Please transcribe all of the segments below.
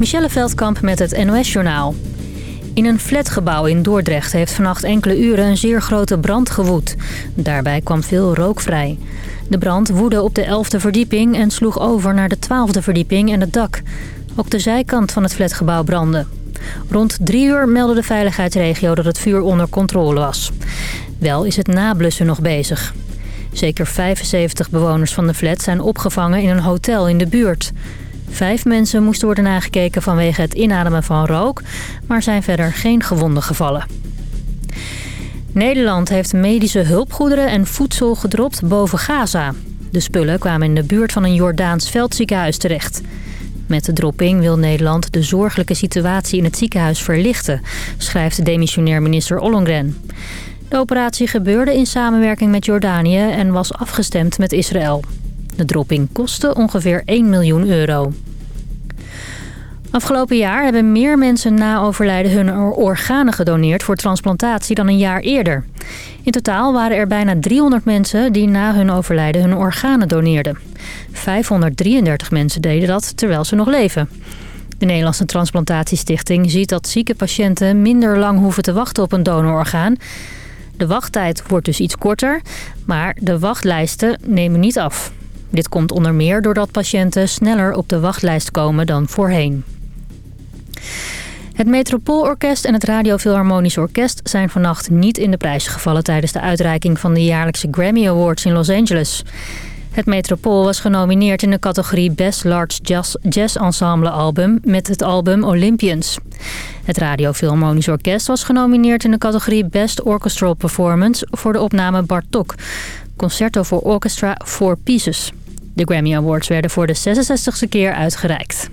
Michelle Veldkamp met het NOS-journaal. In een flatgebouw in Dordrecht heeft vannacht enkele uren een zeer grote brand gewoed. Daarbij kwam veel rook vrij. De brand woedde op de 11e verdieping en sloeg over naar de 12e verdieping en het dak. Ook de zijkant van het flatgebouw brandde. Rond drie uur meldde de veiligheidsregio dat het vuur onder controle was. Wel is het nablussen nog bezig. Zeker 75 bewoners van de flat zijn opgevangen in een hotel in de buurt. Vijf mensen moesten worden nagekeken vanwege het inademen van rook... maar zijn verder geen gewonden gevallen. Nederland heeft medische hulpgoederen en voedsel gedropt boven Gaza. De spullen kwamen in de buurt van een Jordaans veldziekenhuis terecht. Met de dropping wil Nederland de zorgelijke situatie in het ziekenhuis verlichten... schrijft demissionair minister Ollongren. De operatie gebeurde in samenwerking met Jordanië en was afgestemd met Israël. De dropping kostte ongeveer 1 miljoen euro. Afgelopen jaar hebben meer mensen na overlijden hun organen gedoneerd voor transplantatie dan een jaar eerder. In totaal waren er bijna 300 mensen die na hun overlijden hun organen doneerden. 533 mensen deden dat terwijl ze nog leven. De Nederlandse Transplantatiestichting ziet dat zieke patiënten minder lang hoeven te wachten op een donororgaan. De wachttijd wordt dus iets korter, maar de wachtlijsten nemen niet af. Dit komt onder meer doordat patiënten sneller op de wachtlijst komen dan voorheen. Het Metropoolorkest en het Radio Philharmonisch Orkest zijn vannacht niet in de prijs gevallen... tijdens de uitreiking van de jaarlijkse Grammy Awards in Los Angeles. Het Metropool was genomineerd in de categorie Best Large Jazz, jazz Ensemble Album met het album Olympians. Het Radio Philharmonisch Orkest was genomineerd in de categorie Best Orchestral Performance voor de opname Bartok. Concerto voor Orchestra Four Pieces. De Grammy Awards werden voor de 66e keer uitgereikt.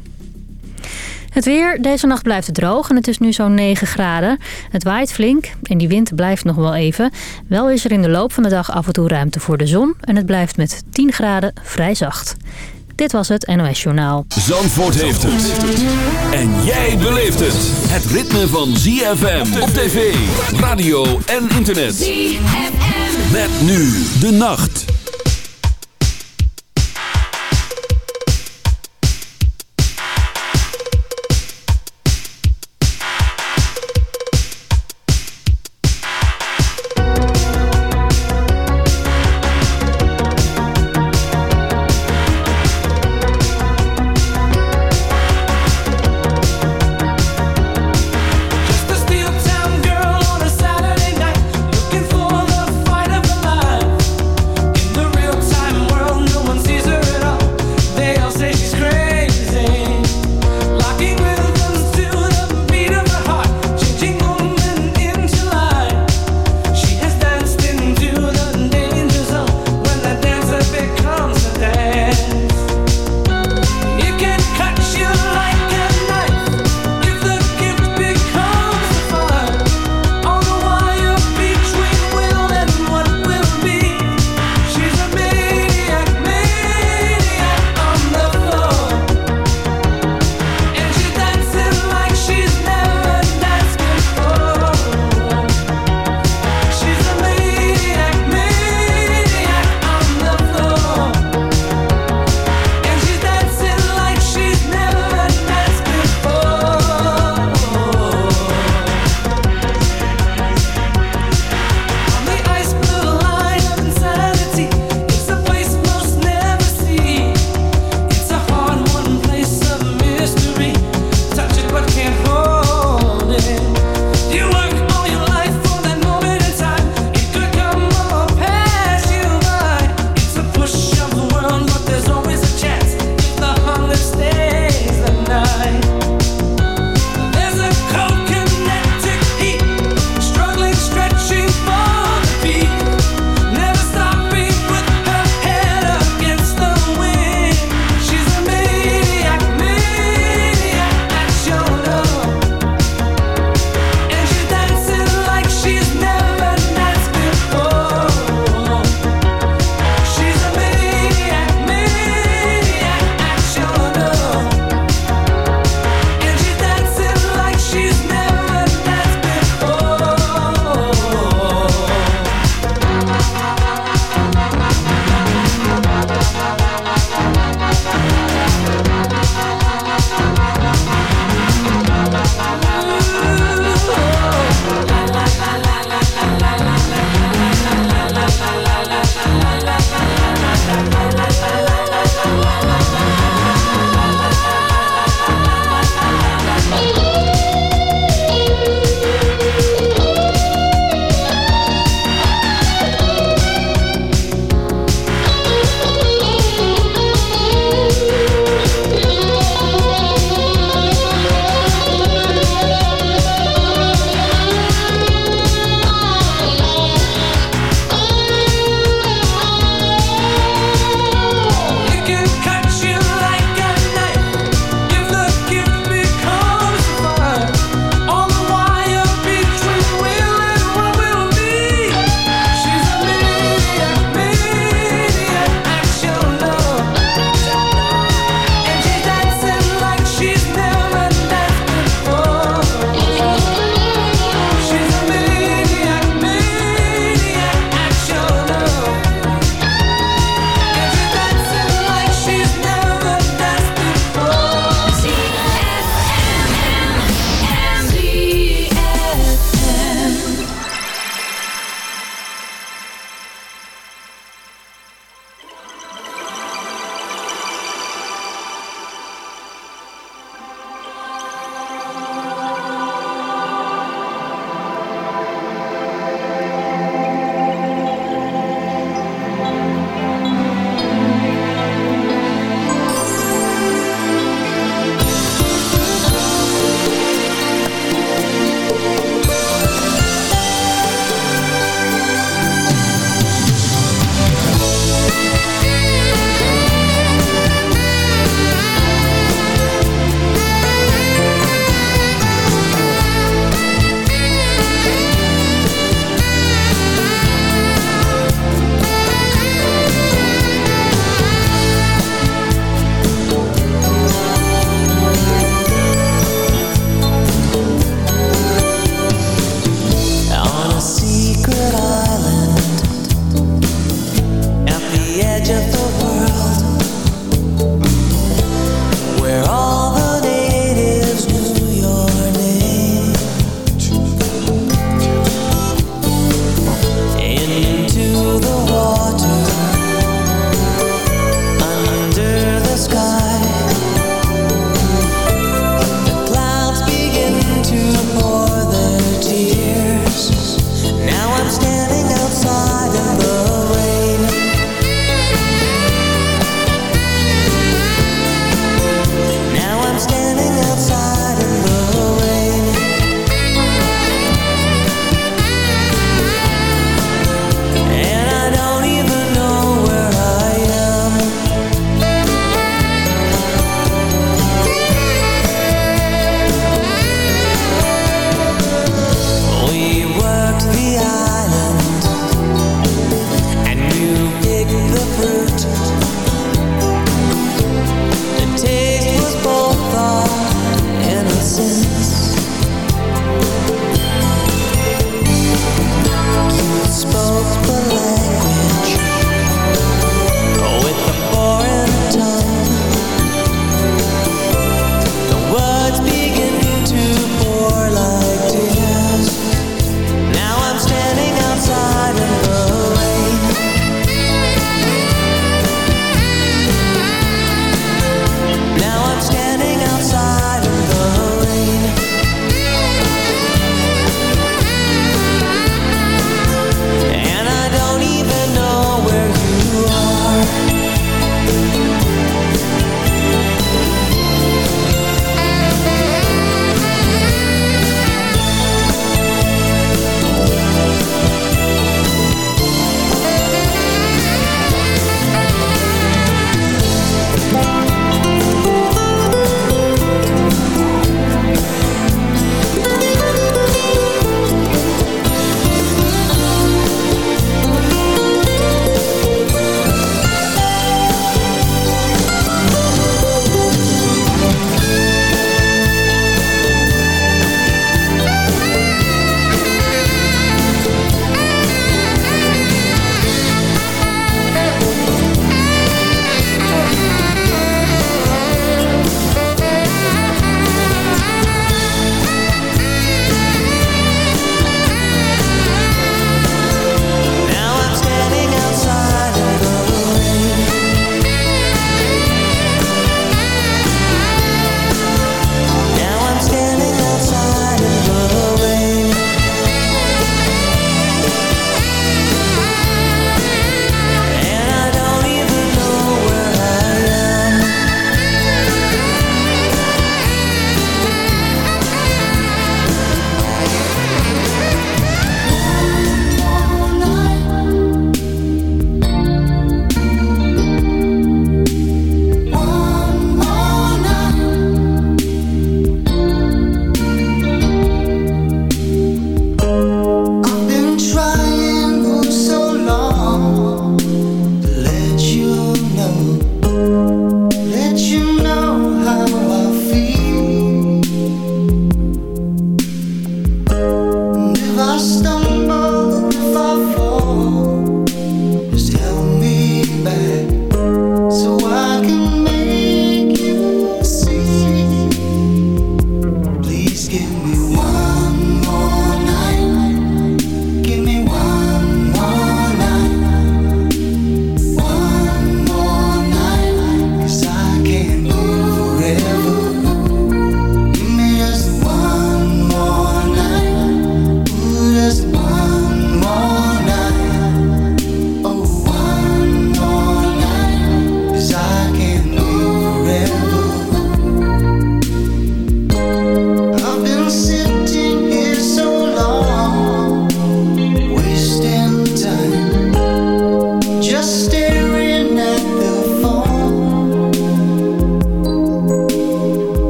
Het weer. Deze nacht blijft het droog en het is nu zo'n 9 graden. Het waait flink en die wind blijft nog wel even. Wel is er in de loop van de dag af en toe ruimte voor de zon. En het blijft met 10 graden vrij zacht. Dit was het NOS Journaal. Zandvoort heeft het. En jij beleeft het. Het ritme van ZFM op tv, radio en internet. ZFM. Met nu de nacht.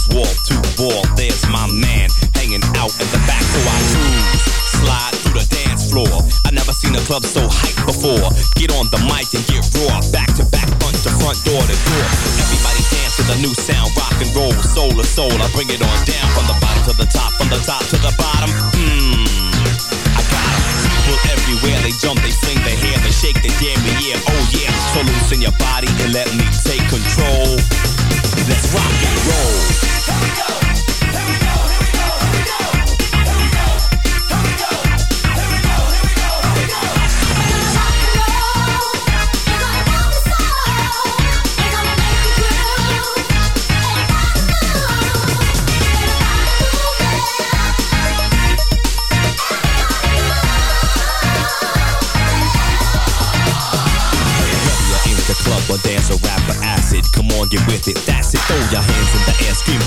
Girls wall to wall, there's my man hanging out at the back. So I cruise, slide through the dance floor. I never seen a club so hyped before. Get on the mic and get raw. Back to back, front to front, door to door. Everybody dance to the new sound, rock and roll, soul to soul. I bring it on down from the bottom to the top, from the top to the bottom. Mmm, I got. People everywhere, they jump, they sing, they hair, they shake, they damn me, yeah, oh yeah. So loosen your body and let me take control.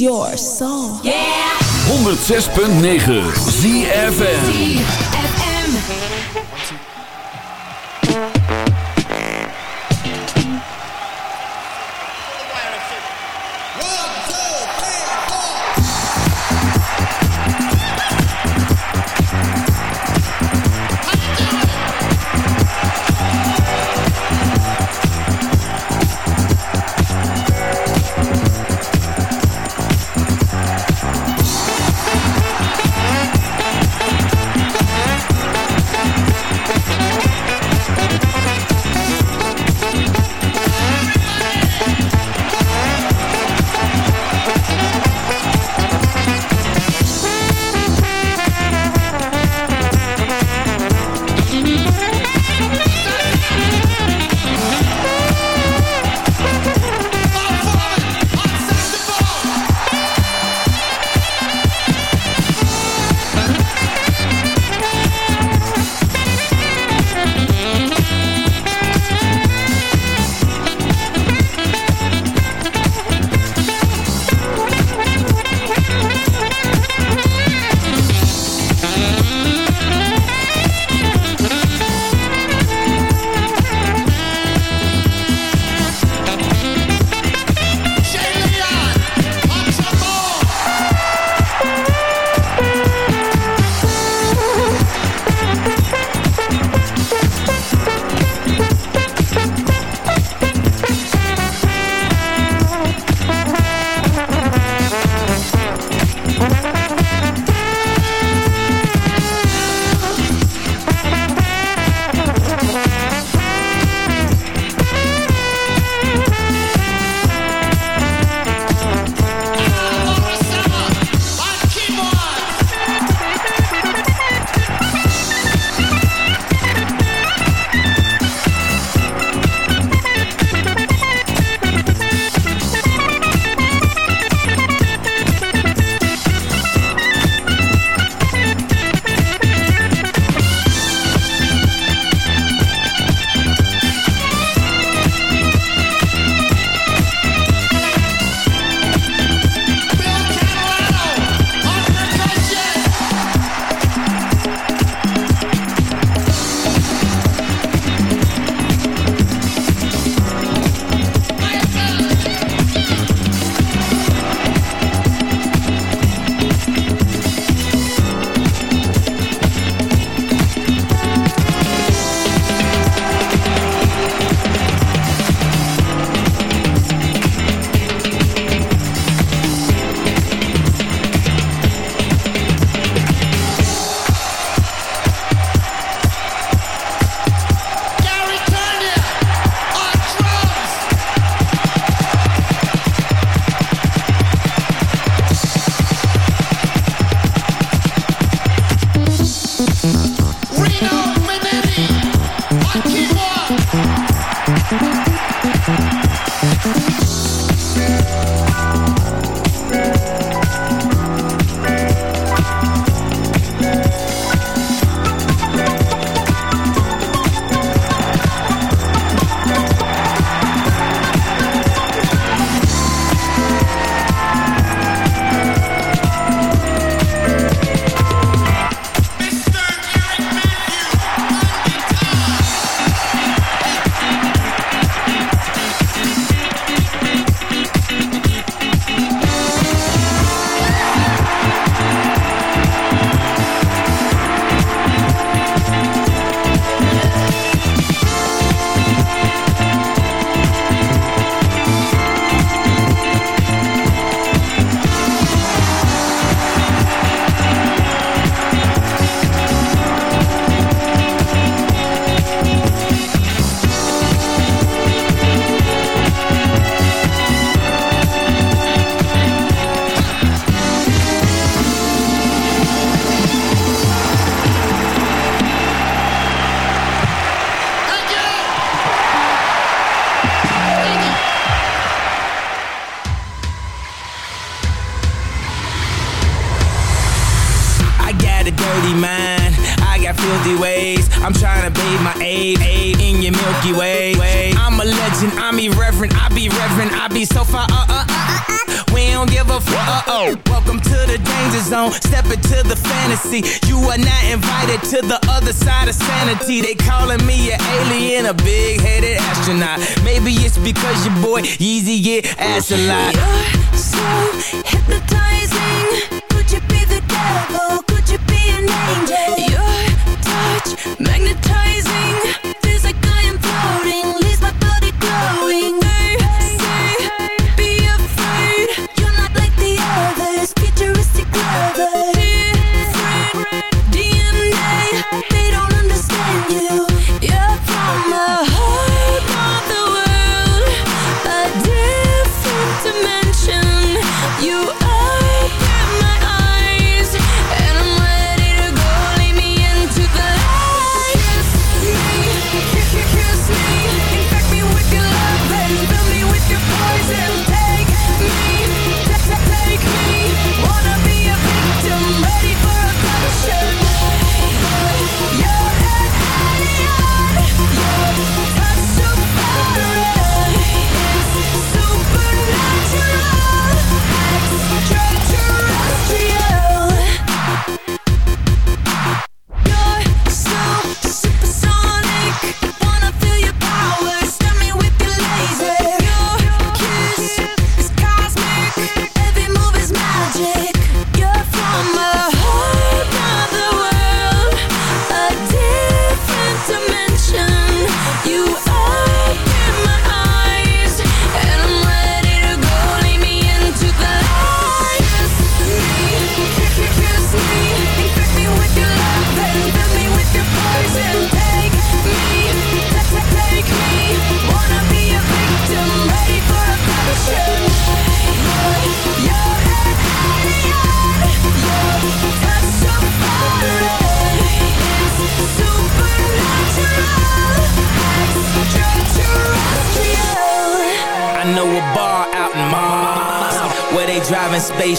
Your soul. 106.9 ZFN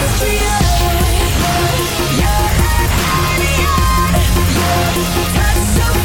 Touch so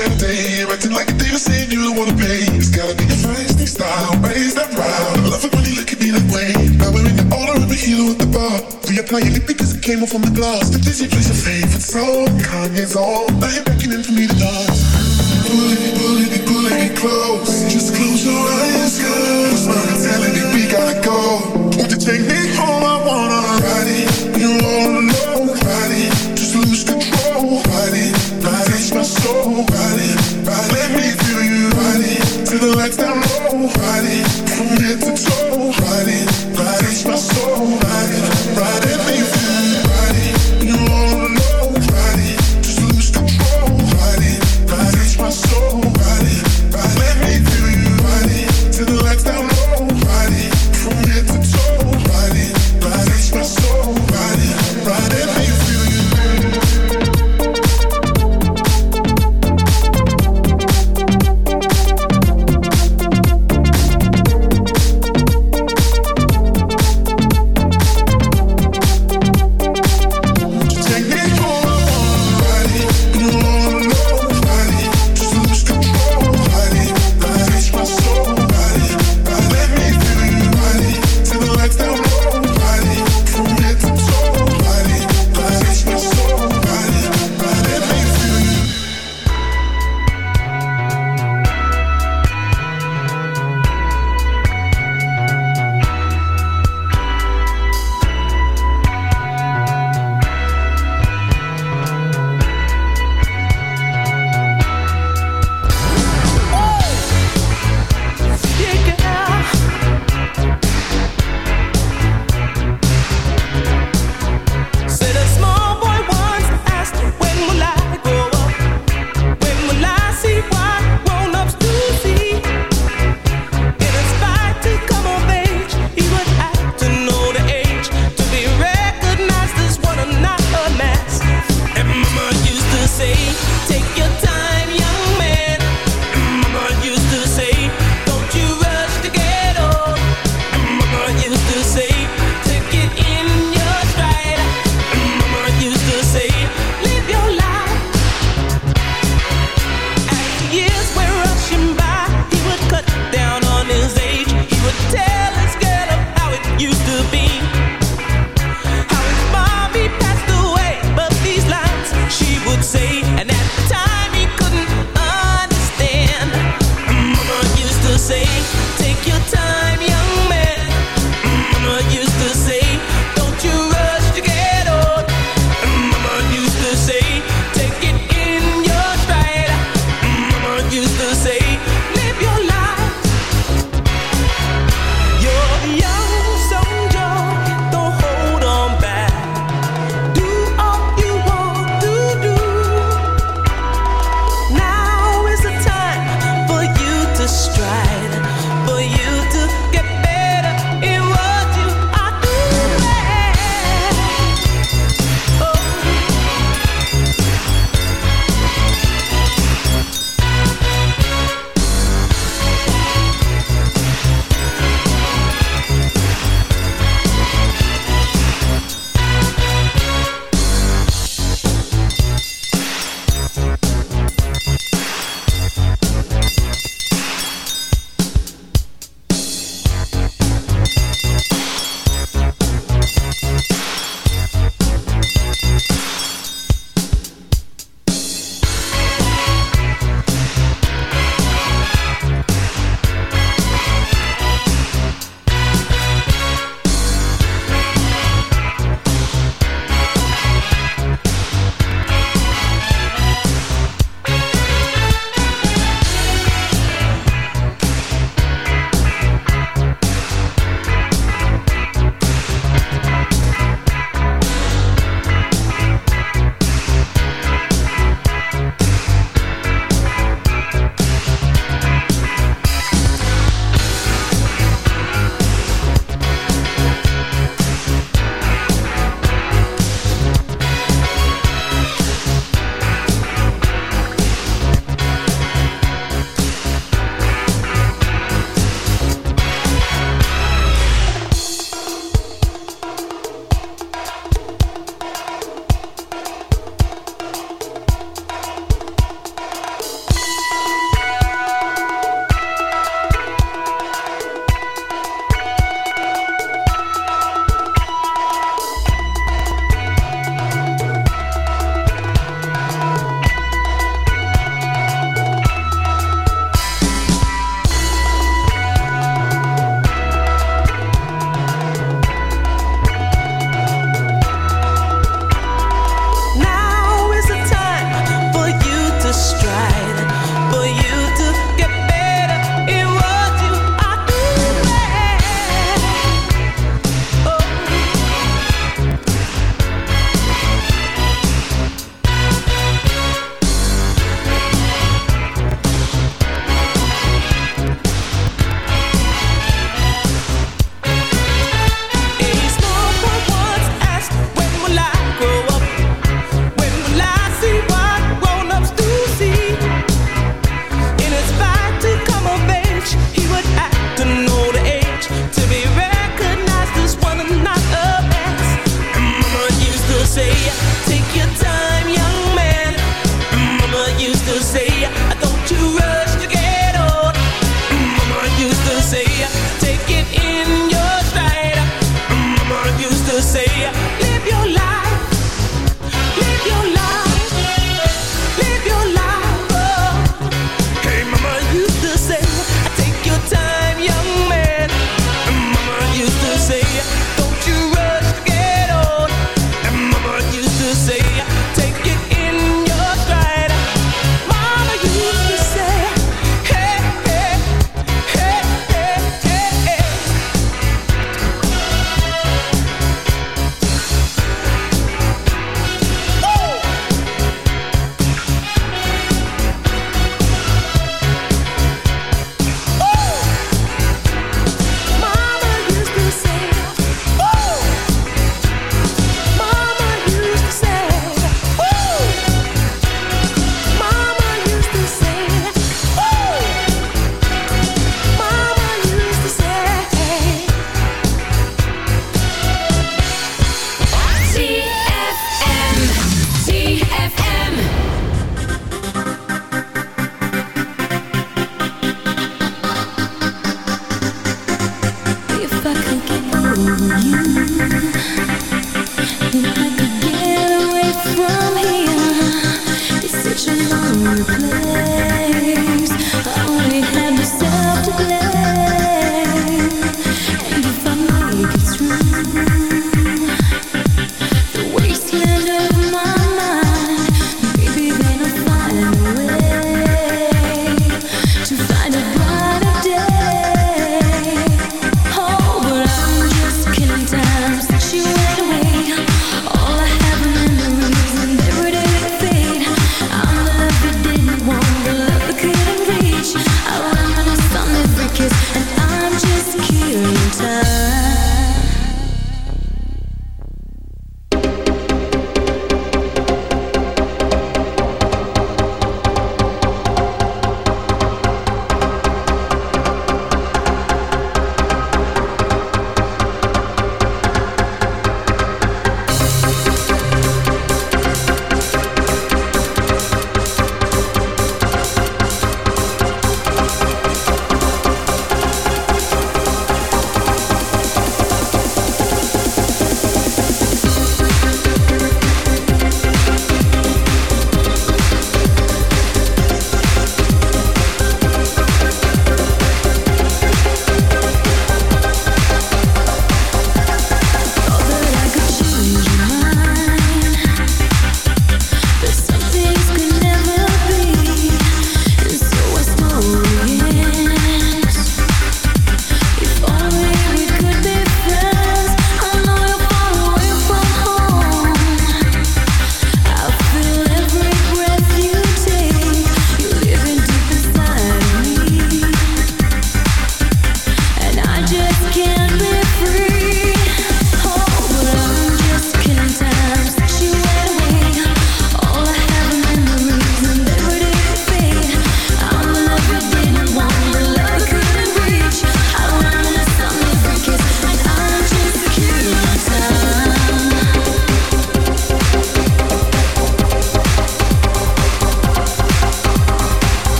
Saturday. Acting like a diva saying you don't wanna pay. It's gotta be your feisty style, raise that round. I love it when you look at me that way. Now we're in the order of a hero at the bar. Reapply your lip because it came off on the glass. The Disney plays your favorite song. Kanye's on. Now you're backing for me to dance. Pulling pulling me, pulling me close. Just close your eyes, girl. Smile telling me we gotta go. Want to take me home? I wanna ride it. You all alone, ride it. Just lose control, ride it. it